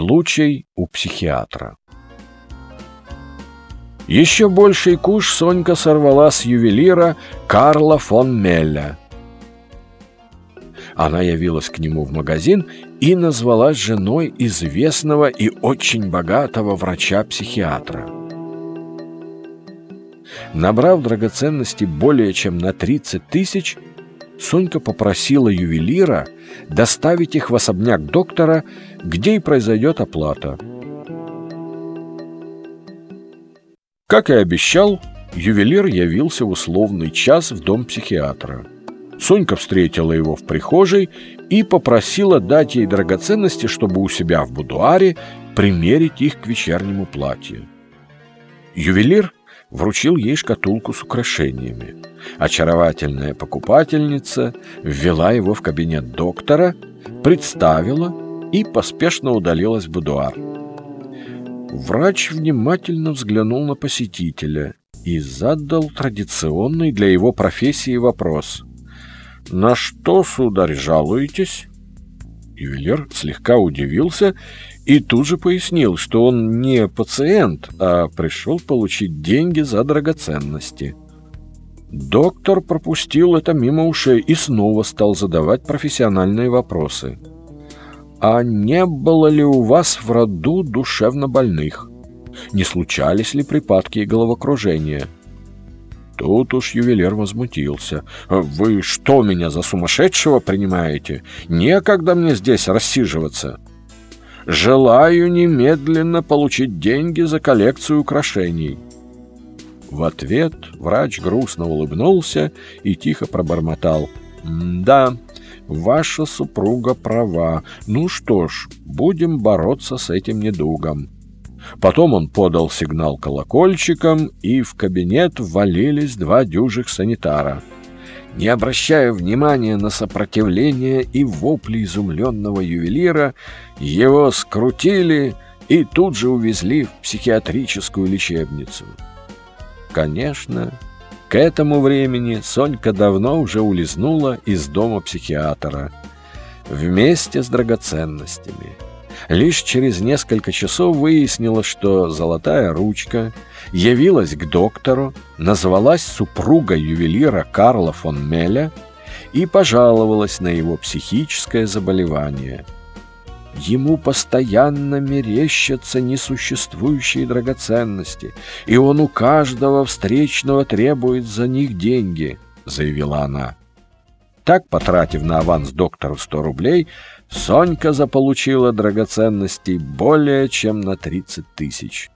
Случай у психиатра. Еще больший куш Сонька сорвала с ювелира Карла фон Мелля. Она явилась к нему в магазин и назвалась женой известного и очень богатого врача-психиатра. Набрав драгоценности более чем на 30 тысяч, Сонька попросила ювелира доставить их в особняк доктора, где и произойдет оплата. Как и обещал, ювелир явился в условный час в дом психиатра. Сонька встретила его в прихожей и попросила дать ей драгоценности, чтобы у себя в будуаре примерить их к вечернему платью. Ювелир вручил ей шкатулку с украшениями. Очаровательная покупательница ввела его в кабинет доктора, представила и поспешно удалилась в будуар. Врач внимательно взглянул на посетителя и задал традиционный для его профессии вопрос. «На что, сударь, жалуетесь?» Ювелир слегка удивился и тут же пояснил, что он не пациент, а пришел получить деньги за драгоценности. Доктор пропустил это мимо ушей и снова стал задавать профессиональные вопросы. «А не было ли у вас в роду душевно больных? Не случались ли припадки и головокружения?» Тут уж ювелир возмутился. «Вы что, меня за сумасшедшего принимаете? Некогда мне здесь рассиживаться!» Желаю немедленно получить деньги за коллекцию украшений. В ответ врач грустно улыбнулся и тихо пробормотал. «Да, ваша супруга права. Ну что ж, будем бороться с этим недугом». Потом он подал сигнал колокольчиком, и в кабинет ввалились два дюжих санитара — не обращая внимания на сопротивление и вопли изумленного ювелира, его скрутили и тут же увезли в психиатрическую лечебницу. Конечно, к этому времени Сонька давно уже улизнула из дома психиатра вместе с драгоценностями – Лишь через несколько часов выяснилось, что золотая ручка явилась к доктору, назвалась супругой ювелира Карла фон Меля и пожаловалась на его психическое заболевание. Ему постоянно мерещатся несуществующие драгоценности, и он у каждого встречного требует за них деньги, заявила она. Так, потратив на аванс доктору 100 рублей, Сонька заполучила драгоценностей более чем на 30 тысяч.